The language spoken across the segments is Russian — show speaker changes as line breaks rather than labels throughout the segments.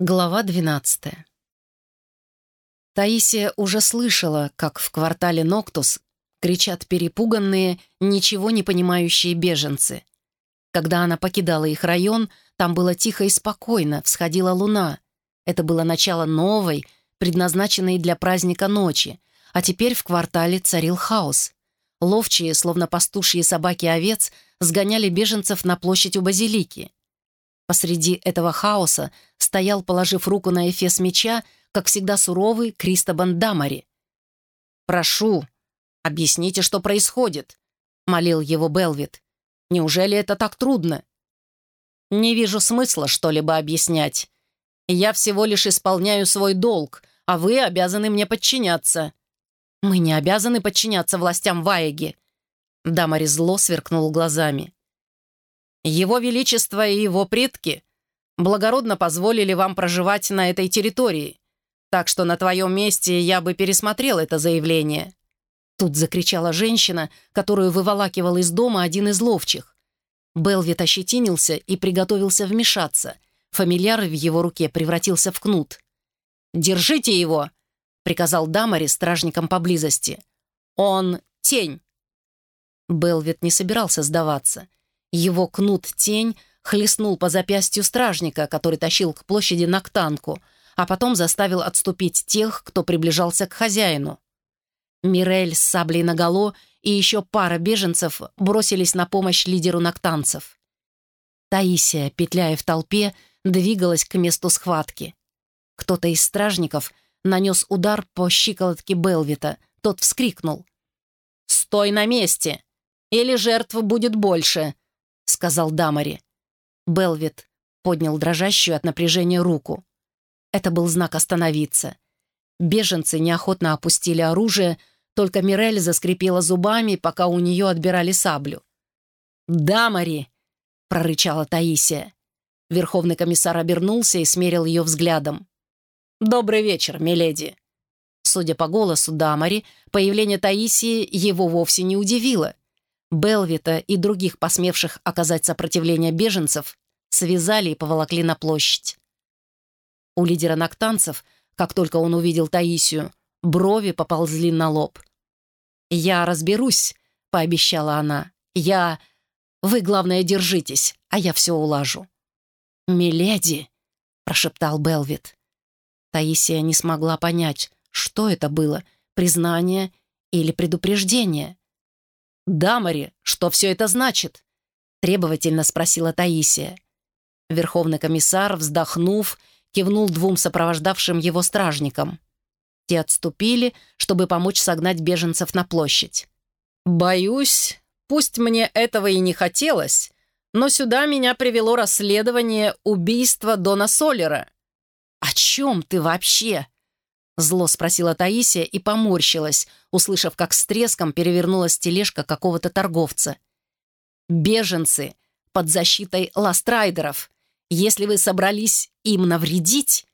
Глава 12 Таисия уже слышала, как в квартале Ноктус кричат перепуганные, ничего не понимающие беженцы. Когда она покидала их район, там было тихо и спокойно, всходила луна. Это было начало новой, предназначенной для праздника ночи, а теперь в квартале царил хаос. Ловчие, словно пастушьи собаки овец, сгоняли беженцев на площадь у базилики. Посреди этого хаоса стоял, положив руку на эфес меча, как всегда суровый Кристобан Дамари. «Прошу, объясните, что происходит», — молил его Белвит. «Неужели это так трудно?» «Не вижу смысла что-либо объяснять. Я всего лишь исполняю свой долг, а вы обязаны мне подчиняться». «Мы не обязаны подчиняться властям Ваеги». Дамари зло сверкнул глазами. Его Величество и его предки благородно позволили вам проживать на этой территории, так что на твоем месте я бы пересмотрел это заявление». Тут закричала женщина, которую выволакивал из дома один из ловчих. Белвит ощетинился и приготовился вмешаться. Фамильяр в его руке превратился в кнут. «Держите его!» — приказал Дамари стражникам поблизости. «Он — тень!» Белвит не собирался сдаваться. Его кнут-тень хлестнул по запястью стражника, который тащил к площади Нактанку, а потом заставил отступить тех, кто приближался к хозяину. Мирель с саблей наголо и еще пара беженцев бросились на помощь лидеру нактанцев. Таисия, петляя в толпе, двигалась к месту схватки. Кто-то из стражников нанес удар по щиколотке Белвита. Тот вскрикнул. «Стой на месте! Или жертв будет больше!» — сказал Дамари. Белвит поднял дрожащую от напряжения руку. Это был знак «Остановиться». Беженцы неохотно опустили оружие, только Мирель заскрипела зубами, пока у нее отбирали саблю. «Дамари!» — прорычала Таисия. Верховный комиссар обернулся и смерил ее взглядом. «Добрый вечер, миледи!» Судя по голосу Дамари, появление Таисии его вовсе не удивило. Белвита и других посмевших оказать сопротивление беженцев связали и поволокли на площадь. У лидера ноктанцев, как только он увидел Таисию, брови поползли на лоб. «Я разберусь», — пообещала она. «Я... Вы, главное, держитесь, а я все улажу». «Миледи», — прошептал Белвит. Таисия не смогла понять, что это было, признание или предупреждение. «Дамари, что все это значит?» — требовательно спросила Таисия. Верховный комиссар, вздохнув, кивнул двум сопровождавшим его стражникам. Те отступили, чтобы помочь согнать беженцев на площадь. «Боюсь, пусть мне этого и не хотелось, но сюда меня привело расследование убийства Дона Солера». «О чем ты вообще?» Зло спросила Таисия и поморщилась, услышав, как с треском перевернулась тележка какого-то торговца. «Беженцы под защитой ластрайдеров. Если вы собрались им навредить...»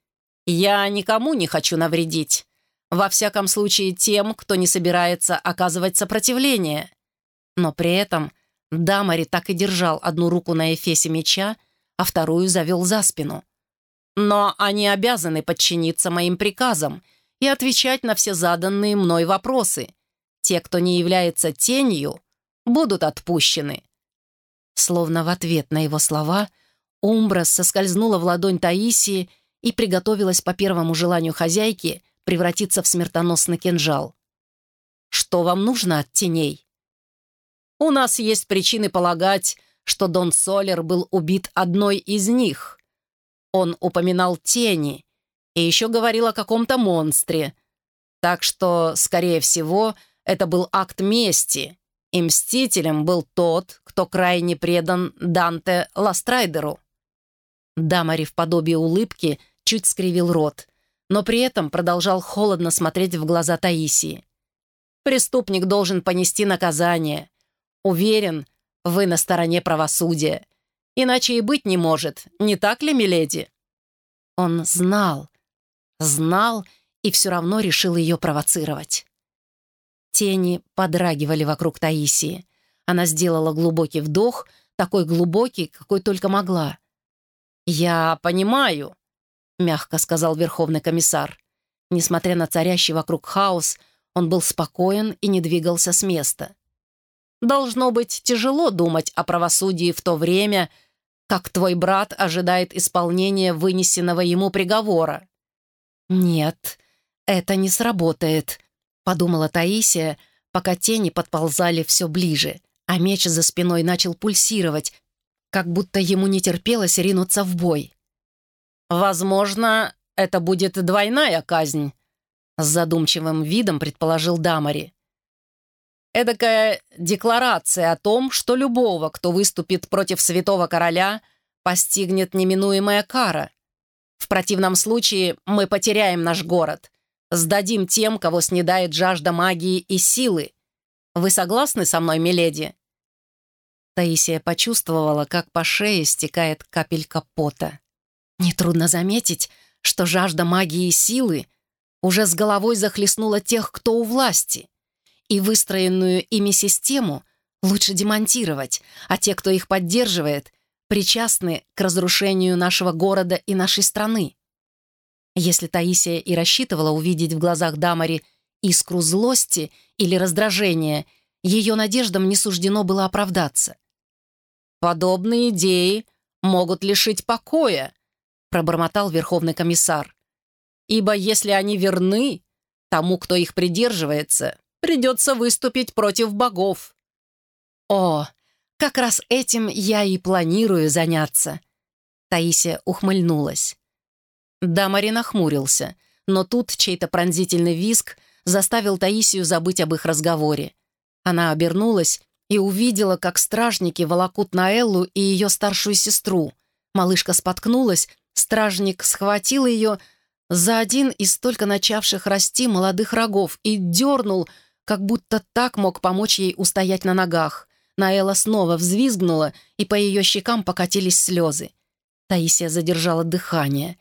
«Я никому не хочу навредить. Во всяком случае, тем, кто не собирается оказывать сопротивление». Но при этом Дамари так и держал одну руку на эфесе меча, а вторую завел за спину. Но они обязаны подчиниться моим приказам и отвечать на все заданные мной вопросы. Те, кто не является тенью, будут отпущены». Словно в ответ на его слова Умбра соскользнула в ладонь Таисии и приготовилась по первому желанию хозяйки превратиться в смертоносный кинжал. «Что вам нужно от теней?» «У нас есть причины полагать, что Дон Солер был убит одной из них», он упоминал тени и еще говорил о каком-то монстре. Так что, скорее всего, это был акт мести, и мстителем был тот, кто крайне предан Данте Ластрайдеру. Дамари в подобии улыбки чуть скривил рот, но при этом продолжал холодно смотреть в глаза Таисии. «Преступник должен понести наказание. Уверен, вы на стороне правосудия. Иначе и быть не может, не так ли, миледи?» Он знал, знал и все равно решил ее провоцировать. Тени подрагивали вокруг Таисии. Она сделала глубокий вдох, такой глубокий, какой только могла. «Я понимаю. мягко сказал Верховный комиссар. Несмотря на царящий вокруг хаос, он был спокоен и не двигался с места. «Должно быть тяжело думать о правосудии в то время, как твой брат ожидает исполнения вынесенного ему приговора». «Нет, это не сработает», — подумала Таисия, пока тени подползали все ближе, а меч за спиной начал пульсировать, как будто ему не терпелось ринуться в бой. «Возможно, это будет двойная казнь», — с задумчивым видом предположил Дамари. «Эдакая декларация о том, что любого, кто выступит против святого короля, постигнет неминуемая кара. В противном случае мы потеряем наш город, сдадим тем, кого снедает жажда магии и силы. Вы согласны со мной, миледи?» Таисия почувствовала, как по шее стекает капелька пота. Нетрудно заметить, что жажда магии и силы уже с головой захлестнула тех, кто у власти, и выстроенную ими систему лучше демонтировать, а те, кто их поддерживает, причастны к разрушению нашего города и нашей страны. Если Таисия и рассчитывала увидеть в глазах Дамари искру злости или раздражения, ее надеждам не суждено было оправдаться. «Подобные идеи могут лишить покоя», пробормотал Верховный комиссар. «Ибо если они верны, тому, кто их придерживается, придется выступить против богов». «О, как раз этим я и планирую заняться», Таисия ухмыльнулась. Дамари нахмурился, но тут чей-то пронзительный визг заставил Таисию забыть об их разговоре. Она обернулась и увидела, как стражники волокут Наэллу и ее старшую сестру. Малышка споткнулась, Стражник схватил ее за один из только начавших расти молодых рогов и дернул, как будто так мог помочь ей устоять на ногах. Наэла снова взвизгнула, и по ее щекам покатились слезы. Таисия задержала дыхание.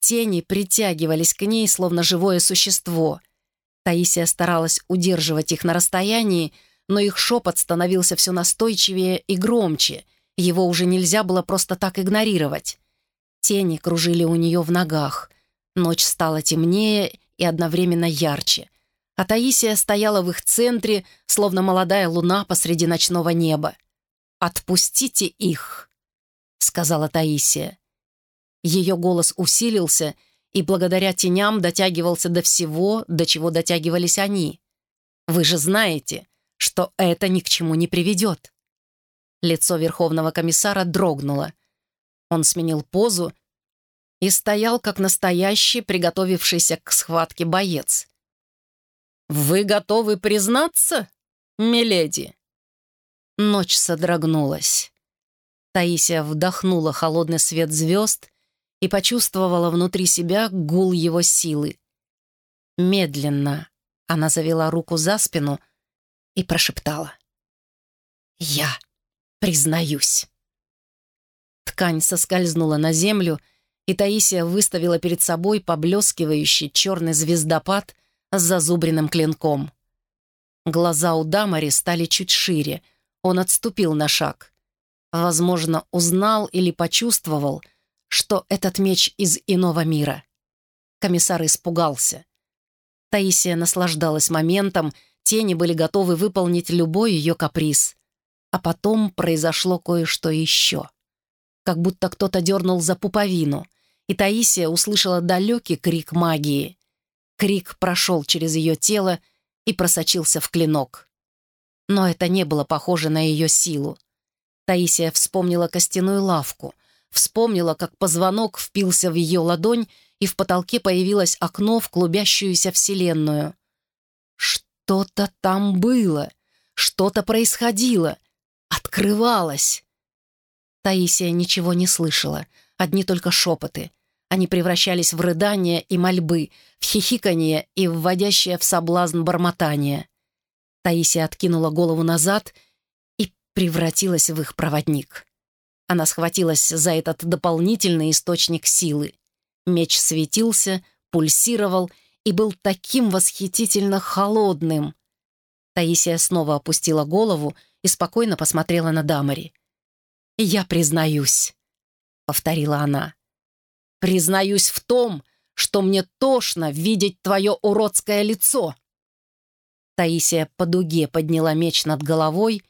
Тени притягивались к ней, словно живое существо. Таисия старалась удерживать их на расстоянии, но их шепот становился все настойчивее и громче. Его уже нельзя было просто так игнорировать. Тени кружили у нее в ногах. Ночь стала темнее и одновременно ярче. А Таисия стояла в их центре, словно молодая луна посреди ночного неба. «Отпустите их», — сказала Таисия. Ее голос усилился и благодаря теням дотягивался до всего, до чего дотягивались они. «Вы же знаете, что это ни к чему не приведет». Лицо Верховного комиссара дрогнуло. Он сменил позу и стоял, как настоящий, приготовившийся к схватке боец. «Вы готовы признаться, миледи?» Ночь содрогнулась. Таисия вдохнула холодный свет звезд и почувствовала внутри себя гул его силы. Медленно она завела руку за спину и прошептала. «Я признаюсь». Ткань соскользнула на землю, и Таисия выставила перед собой поблескивающий черный звездопад с зазубренным клинком. Глаза у Дамари стали чуть шире. Он отступил на шаг. Возможно, узнал или почувствовал, что этот меч из иного мира. Комиссар испугался. Таисия наслаждалась моментом, тени были готовы выполнить любой ее каприз. А потом произошло кое-что еще как будто кто-то дернул за пуповину, и Таисия услышала далекий крик магии. Крик прошел через ее тело и просочился в клинок. Но это не было похоже на ее силу. Таисия вспомнила костяную лавку, вспомнила, как позвонок впился в ее ладонь, и в потолке появилось окно в клубящуюся вселенную. Что-то там было, что-то происходило, открывалось. Таисия ничего не слышала, одни только шепоты. Они превращались в рыдания и мольбы, в хихиканье и вводящее в соблазн бормотание. Таисия откинула голову назад и превратилась в их проводник. Она схватилась за этот дополнительный источник силы. Меч светился, пульсировал и был таким восхитительно холодным. Таисия снова опустила голову и спокойно посмотрела на Дамари. «Я признаюсь», — повторила она. признаюсь в том, что мне тошно видеть твое уродское лицо». Таисия по дуге подняла меч над головой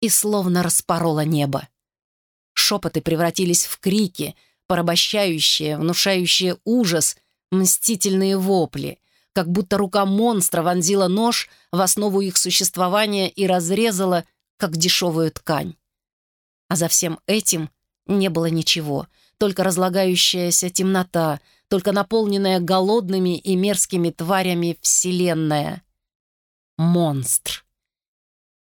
и словно распорола небо. Шепоты превратились в крики, порабощающие, внушающие ужас, мстительные вопли, как будто рука монстра вонзила нож в основу их существования и разрезала, как дешевую ткань. А за всем этим не было ничего, только разлагающаяся темнота, только наполненная голодными и мерзкими тварями вселенная. Монстр.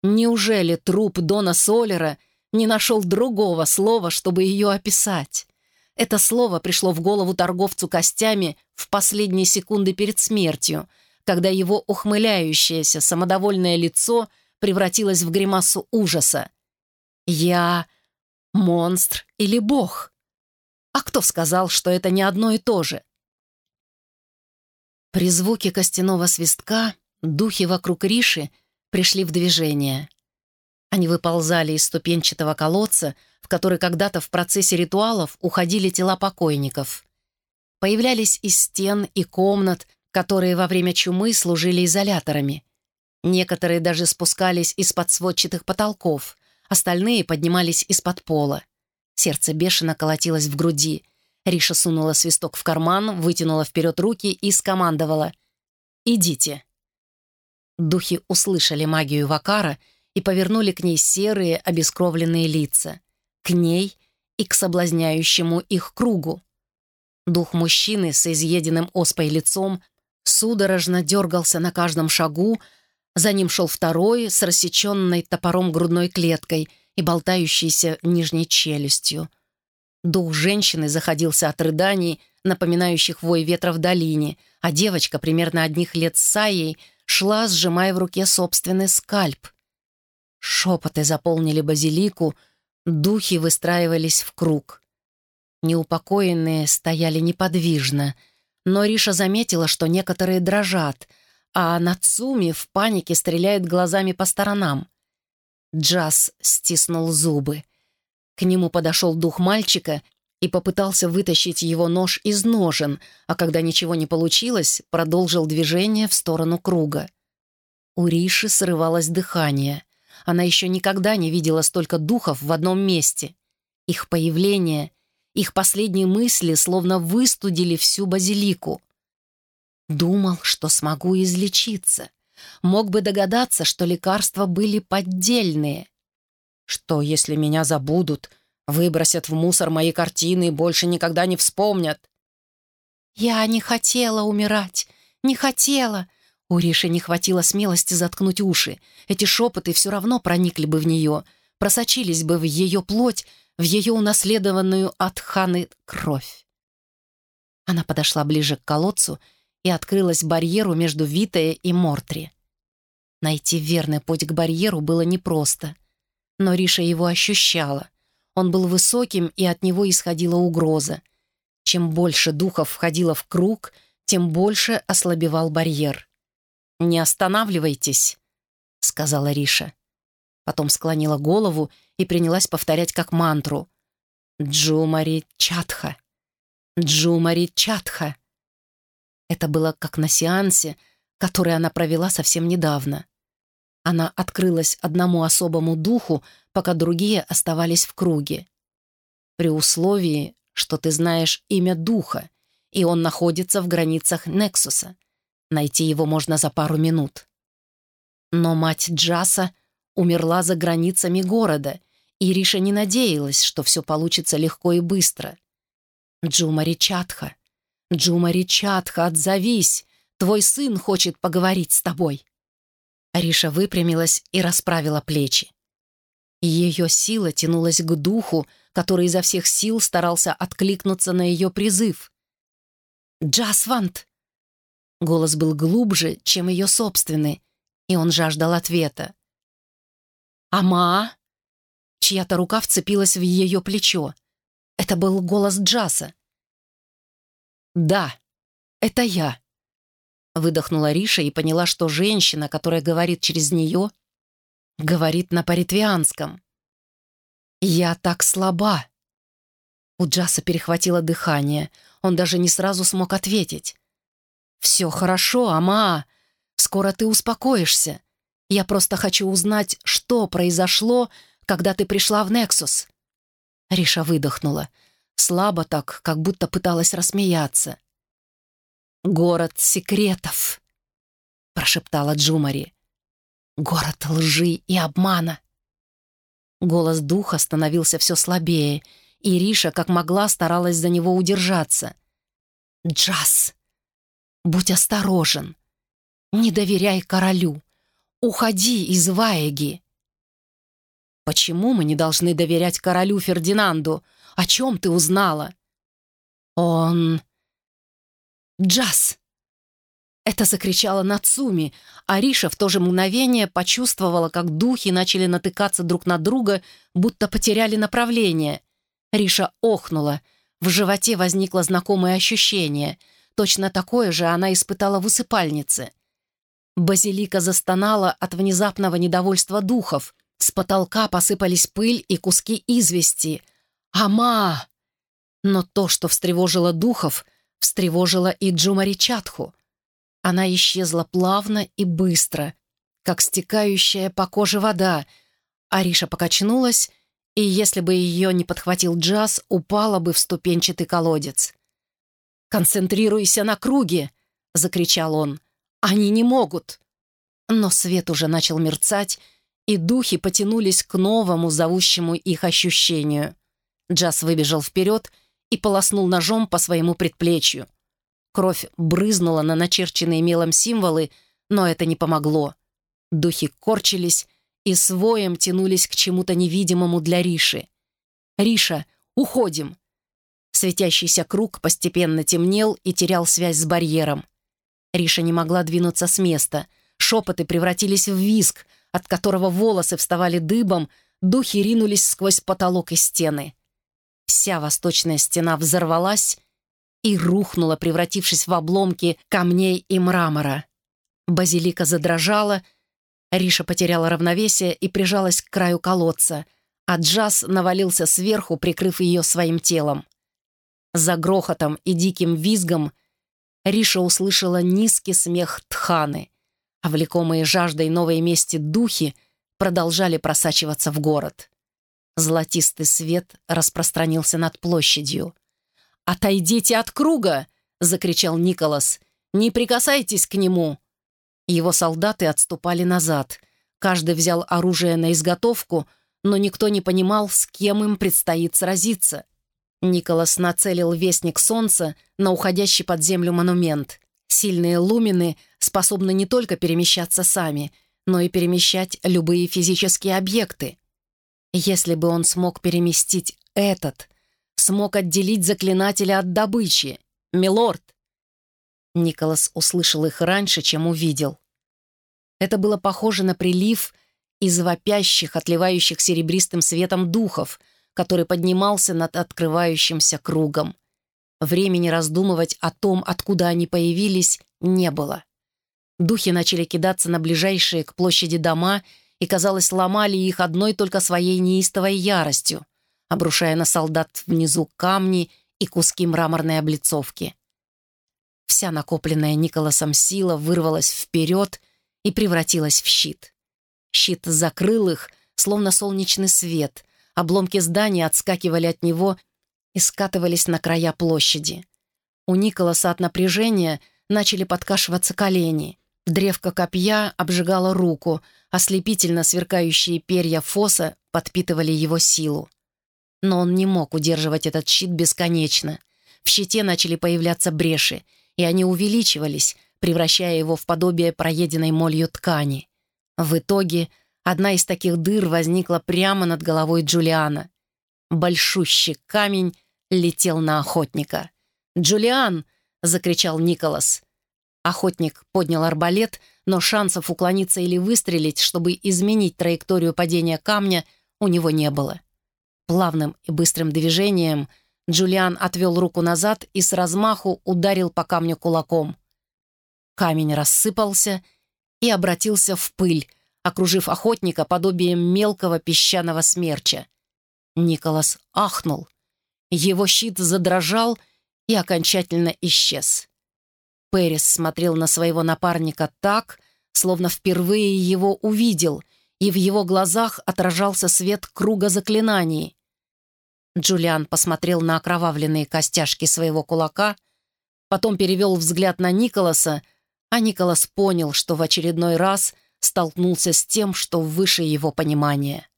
Неужели труп Дона Солера не нашел другого слова, чтобы ее описать? Это слово пришло в голову торговцу костями в последние секунды перед смертью, когда его ухмыляющееся самодовольное лицо превратилось в гримасу ужаса. «Я монстр или бог?» А кто сказал, что это не одно и то же? При звуке костяного свистка духи вокруг Риши пришли в движение. Они выползали из ступенчатого колодца, в который когда-то в процессе ритуалов уходили тела покойников. Появлялись из стен и комнат, которые во время чумы служили изоляторами. Некоторые даже спускались из-под сводчатых потолков, остальные поднимались из-под пола. Сердце бешено колотилось в груди. Риша сунула свисток в карман, вытянула вперед руки и скомандовала. «Идите». Духи услышали магию Вакара и повернули к ней серые, обескровленные лица. К ней и к соблазняющему их кругу. Дух мужчины с изъеденным оспой лицом судорожно дергался на каждом шагу, за ним шел второй с рассеченной топором грудной клеткой и болтающейся нижней челюстью. Дух женщины заходился от рыданий, напоминающих вой ветра в долине, а девочка, примерно одних лет с Саей, шла, сжимая в руке собственный скальп. Шепоты заполнили базилику, духи выстраивались в круг. Неупокоенные стояли неподвижно, но Риша заметила, что некоторые дрожат, а Нацуми в панике стреляет глазами по сторонам. Джаз стиснул зубы. К нему подошел дух мальчика и попытался вытащить его нож из ножен, а когда ничего не получилось, продолжил движение в сторону круга. У Риши срывалось дыхание. Она еще никогда не видела столько духов в одном месте. Их появление, их последние мысли словно выстудили всю базилику. Думал, что смогу излечиться. Мог бы догадаться, что лекарства были поддельные. Что, если меня забудут, Выбросят в мусор мои картины и больше никогда не вспомнят. «Я не хотела умирать, не хотела!» У Риши не хватило смелости заткнуть уши. Эти шепоты все равно проникли бы в нее, просочились бы в ее плоть, в ее унаследованную от Ханы кровь. Она подошла ближе к колодцу и открылась барьеру между Витая и Мортри. Найти верный путь к барьеру было непросто, но Риша его ощущала — он был высоким, и от него исходила угроза. Чем больше духов входило в круг, тем больше ослабевал барьер. «Не останавливайтесь», — сказала Риша. Потом склонила голову и принялась повторять как мантру. «Джумари Чатха! Джумари Чатха!» Это было как на сеансе, который она провела совсем недавно. Она открылась одному особому духу, пока другие оставались в круге. При условии, что ты знаешь имя духа, и он находится в границах Нексуса. Найти его можно за пару минут. Но мать Джаса умерла за границами города, и Риша не надеялась, что все получится легко и быстро. «Джумари Чатха! Джумари Чатха, отзовись! Твой сын хочет поговорить с тобой!» Ариша выпрямилась и расправила плечи. Ее сила тянулась к духу, который изо всех сил старался откликнуться на ее призыв. «Джасвант!» Голос был глубже, чем ее собственный, и он жаждал ответа. «Ама?» Чья-то рука вцепилась в ее плечо. Это был голос Джаса. «Да, это я», Выдохнула Риша и поняла, что женщина, которая говорит через нее, говорит на паритвианском. «Я так слаба!» У Джаса перехватило дыхание. он даже не сразу смог ответить. «Все хорошо, Ама. Скоро ты успокоишься. Я просто хочу узнать, что произошло, когда ты пришла в Нексус». Риша выдохнула. Слабо так, как будто пыталась рассмеяться. «Город секретов», — прошептала Джумари. «Город лжи и обмана». Голос духа становился все слабее, и Риша, как могла, старалась за него удержаться. «Джаз, будь осторожен. Не доверяй королю. Уходи из Ваеги». «Почему мы не должны доверять королю Фердинанду? О чем ты узнала?» «Он...» «Джаз!» Это закричала Нацуми, а Риша в то же мгновение почувствовала, как духи начали натыкаться друг на друга, будто потеряли направление. Риша охнула. В животе возникло знакомое ощущение. Точно такое же она испытала в усыпальнице. Базилика застонала от внезапного недовольства духов. С потолка посыпались пыль и куски извести. «Ама!» Но то, что встревожило духов, встревожило и Джумари Чатху. Она исчезла плавно и быстро, как стекающая по коже вода. Ариша покачнулась, и если бы ее не подхватил джаз, упала бы в ступенчатый колодец. «Концентрируйся на круге!» — закричал он. «Они не могут!» Но свет уже начал мерцать, и духи потянулись к новому, зовущему их ощущению. Джаз выбежал вперед и полоснул ножом по своему предплечью — Кровь брызнула на начерченные мелом символы, но это не помогло. Духи корчились и своем тянулись к чему-то невидимому для Риши. «Риша, уходим!» Светящийся круг постепенно темнел и терял связь с барьером. Риша не могла двинуться с места. Шепоты превратились в виск, от которого волосы вставали дыбом, духи ринулись сквозь потолок и стены. Вся восточная стена взорвалась, и рухнула, превратившись в обломки камней и мрамора. Базилика задрожала, Риша потеряла равновесие и прижалась к краю колодца, а Джаз навалился сверху, прикрыв ее своим телом. За грохотом и диким визгом Риша услышала низкий смех Тханы, а влекомые жаждой новой мести духи продолжали просачиваться в город. Золотистый свет распространился над площадью. «Отойдите от круга!» — закричал Николас. «Не прикасайтесь к нему!» Его солдаты отступали назад. Каждый взял оружие на изготовку, но никто не понимал, с кем им предстоит сразиться. Николас нацелил вестник солнца на уходящий под землю монумент. Сильные лумины способны не только перемещаться сами, но и перемещать любые физические объекты. Если бы он смог переместить этот, смог отделить заклинателя от добычи. Милорд!» Николас услышал их раньше, чем увидел. Это было похоже на прилив из вопящих, отливающих серебристым светом духов, который поднимался над открывающимся кругом. Времени раздумывать о том, откуда они появились, не было. Духи начали кидаться на ближайшие к площади дома и, казалось, ломали их одной только своей неистовой яростью обрушая на солдат внизу камни и куски мраморной облицовки. Вся накопленная Николасом сила вырвалась вперед и превратилась в щит. Щит закрыл их, словно солнечный свет. Обломки здания отскакивали от него и скатывались на края площади. У Николаса от напряжения начали подкашиваться колени. Древко копья обжигало руку, ослепительно сверкающие перья фоса подпитывали его силу. Но он не мог удерживать этот щит бесконечно. В щите начали появляться бреши, и они увеличивались, превращая его в подобие проеденной молью ткани. В итоге одна из таких дыр возникла прямо над головой Джулиана. Большущий камень летел на охотника. «Джулиан!» — закричал Николас. Охотник поднял арбалет, но шансов уклониться или выстрелить, чтобы изменить траекторию падения камня, у него не было. Плавным и быстрым движением Джулиан отвел руку назад и с размаху ударил по камню кулаком. Камень рассыпался и обратился в пыль, окружив охотника подобием мелкого песчаного смерча. Николас ахнул. Его щит задрожал, и окончательно исчез. Пэрис смотрел на своего напарника так, словно впервые его увидел, и в его глазах отражался свет круга заклинаний. Джулиан посмотрел на окровавленные костяшки своего кулака, потом перевел взгляд на Николаса, а Николас понял, что в очередной раз столкнулся с тем, что выше его понимания.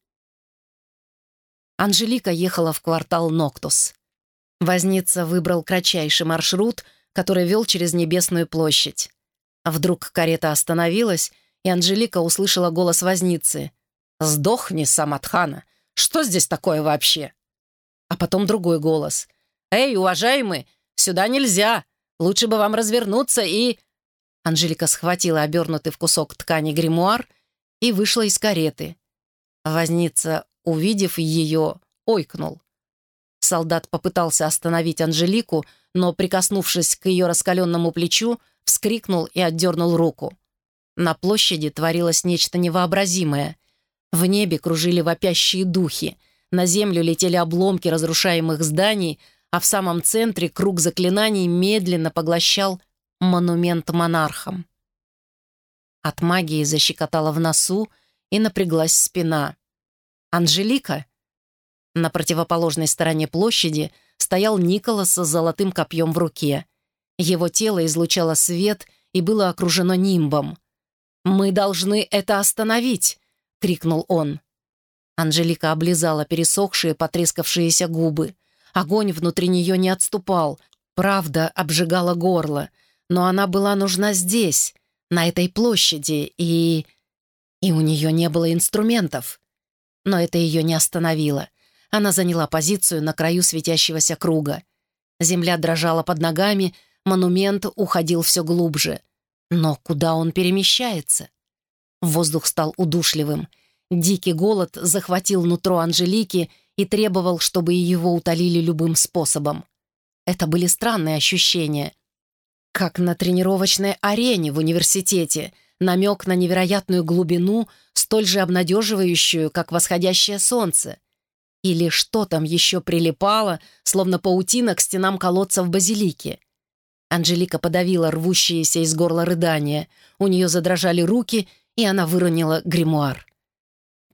Анжелика ехала в квартал Ноктус. Возница выбрал кратчайший маршрут, который вел через Небесную площадь. А вдруг карета остановилась, и Анжелика услышала голос возницы. «Сдохни, Саматхана! Что здесь такое вообще?» А потом другой голос. «Эй, уважаемый, сюда нельзя! Лучше бы вам развернуться и...» Анжелика схватила обернутый в кусок ткани гримуар и вышла из кареты. Возница, увидев ее, ойкнул. Солдат попытался остановить Анжелику, но, прикоснувшись к ее раскаленному плечу, вскрикнул и отдернул руку. На площади творилось нечто невообразимое. В небе кружили вопящие духи, на землю летели обломки разрушаемых зданий, а в самом центре круг заклинаний медленно поглощал монумент монархам. От магии защекотала в носу и напряглась спина. «Анжелика?» На противоположной стороне площади стоял Николас с золотым копьем в руке. Его тело излучало свет и было окружено нимбом. «Мы должны это остановить!» — крикнул он. Анжелика облизала пересохшие, потрескавшиеся губы. Огонь внутри нее не отступал. Правда обжигала горло. Но она была нужна здесь, на этой площади, и... И у нее не было инструментов. Но это ее не остановило. Она заняла позицию на краю светящегося круга. Земля дрожала под ногами, монумент уходил все глубже. Но куда он перемещается? Воздух стал удушливым. Дикий голод захватил нутро Анжелики и требовал, чтобы его утолили любым способом. Это были странные ощущения. Как на тренировочной арене в университете, намек на невероятную глубину, столь же обнадеживающую, как восходящее солнце. Или что там еще прилипало, словно паутина к стенам колодца в базилике. Анжелика подавила рвущиеся из горла рыдания. У нее задрожали руки, и она выронила гримуар.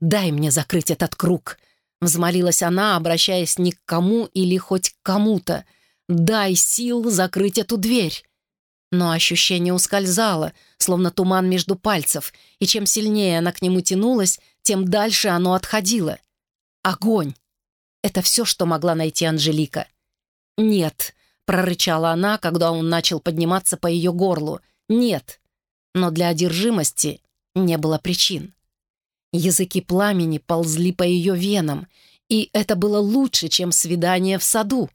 «Дай мне закрыть этот круг», — взмолилась она, обращаясь не к кому или хоть к кому-то. «Дай сил закрыть эту дверь». Но ощущение ускользало, словно туман между пальцев, и чем сильнее она к нему тянулась, тем дальше оно отходило. Огонь! Это все, что могла найти Анжелика. «Нет», — прорычала она, когда он начал подниматься по ее горлу. «Нет». Но для одержимости не было причин. Языки пламени ползли по ее венам, и это было лучше, чем свидание в саду.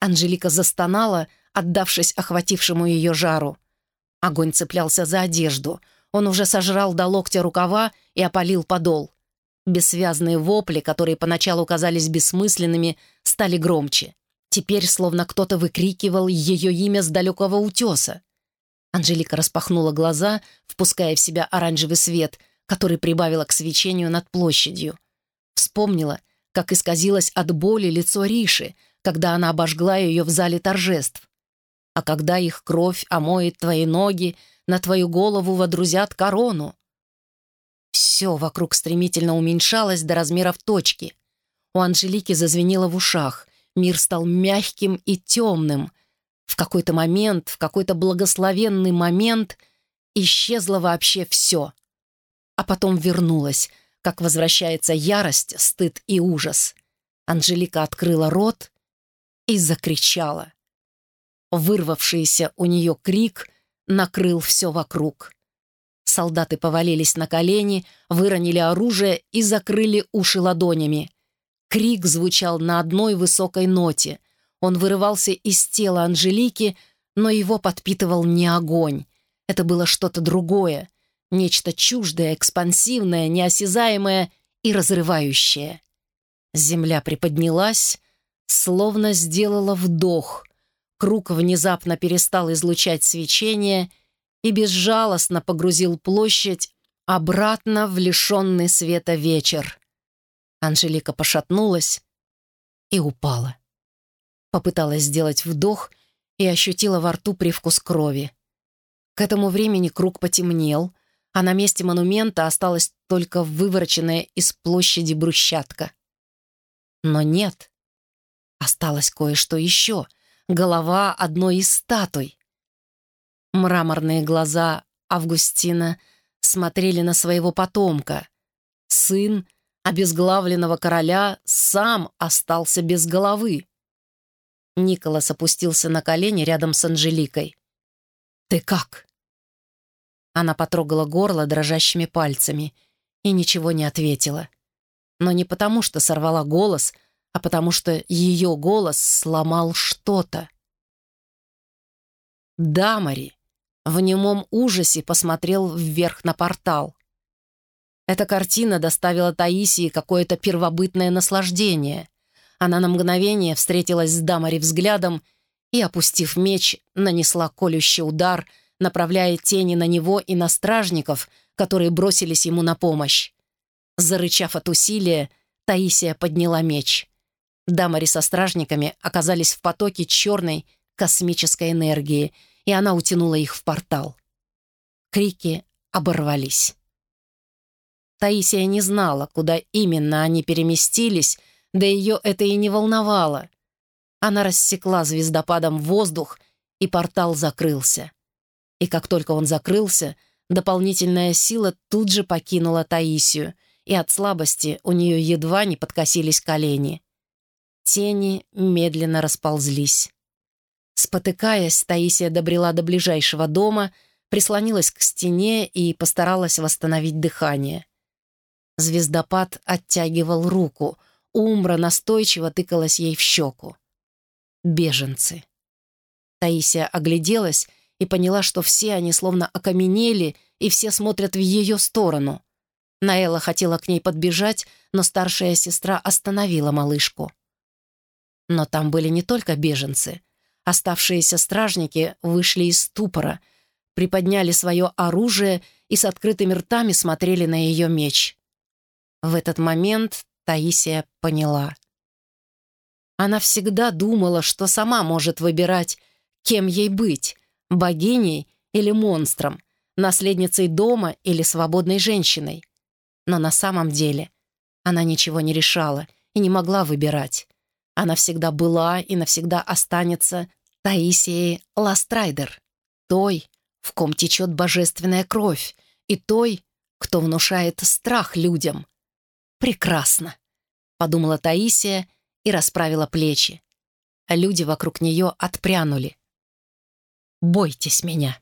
Анжелика застонала, отдавшись охватившему ее жару. Огонь цеплялся за одежду. Он уже сожрал до локтя рукава и опалил подол. Бессвязные вопли, которые поначалу казались бессмысленными, стали громче. Теперь словно кто-то выкрикивал ее имя с далекого утеса. Анжелика распахнула глаза, впуская в себя оранжевый свет, который прибавила к свечению над площадью. Вспомнила, как исказилось от боли лицо Риши, когда она обожгла ее в зале торжеств. А когда их кровь омоет твои ноги, на твою голову водрузят корону. Все вокруг стремительно уменьшалось до размеров точки. У Анжелики зазвенело в ушах. Мир стал мягким и темным. В какой-то момент, в какой-то благословенный момент исчезло вообще все. А потом вернулось, как возвращается ярость, стыд и ужас. Анжелика открыла рот и закричала. Вырвавшийся у нее крик накрыл все вокруг. Солдаты повалились на колени, выронили оружие и закрыли уши ладонями. Крик звучал на одной высокой ноте. Он вырывался из тела Анжелики, но его подпитывал не огонь. Это было что-то другое, нечто чуждое, экспансивное, неосязаемое и разрывающее. Земля приподнялась, словно сделала вдох. Круг внезапно перестал излучать свечение — и безжалостно погрузил площадь обратно в лишенный света вечер. Анжелика пошатнулась и упала. Попыталась сделать вдох и ощутила во рту привкус крови. К этому времени круг потемнел, а на месте монумента осталась только вывороченная из площади брусчатка. Но нет, осталось кое-что еще — голова одной из статуй. Мраморные глаза Августина смотрели на своего потомка. Сын обезглавленного короля сам остался без головы. Николас опустился на колени рядом с Анжеликой. «Ты как?» Она потрогала горло дрожащими пальцами и ничего не ответила. Но не потому, что сорвала голос, а потому что ее голос сломал что-то. Дамари в немом ужасе посмотрел вверх на портал. Эта картина доставила Таисии какое-то первобытное наслаждение. Она на мгновение встретилась с Дамари взглядом и, опустив меч, нанесла колющий удар, направляя тени на него и на стражников, которые бросились ему на помощь. Зарычав от усилия, Таисия подняла меч. Дамари со стражниками оказались в потоке черной космической энергии, и она утянула их в портал. Крики оборвались. Таисия не знала, куда именно они переместились, да ее это и не волновало. Она рассекла звездопадом воздух, и портал закрылся. И как только он закрылся, дополнительная сила тут же покинула Таисию, и от слабости у нее едва не подкосились колени. Тени медленно расползлись. Спотыкаясь, Таисия добрела до ближайшего дома, прислонилась к стене и постаралась восстановить дыхание. Звездопад оттягивал руку, Умбра настойчиво тыкалась ей в щеку. Беженцы. Таисия огляделась и поняла, что все они словно окаменели, и все смотрят в ее сторону. Наэла хотела к ней подбежать, но старшая сестра остановила малышку. Но там были не только беженцы. Оставшиеся стражники вышли из ступора, приподняли свое оружие и с открытыми ртами смотрели на ее меч. В этот момент Таисия поняла. Она всегда думала, что сама может выбирать, кем ей быть — богиней или монстром, наследницей дома или свободной женщиной. Но на самом деле она ничего не решала и не могла выбирать. Она всегда была и навсегда останется Таисией Ластрайдер, той, в ком течет божественная кровь, и той, кто внушает страх людям — «Прекрасно», — подумала Таисия и расправила плечи. Люди вокруг нее отпрянули. «Бойтесь меня».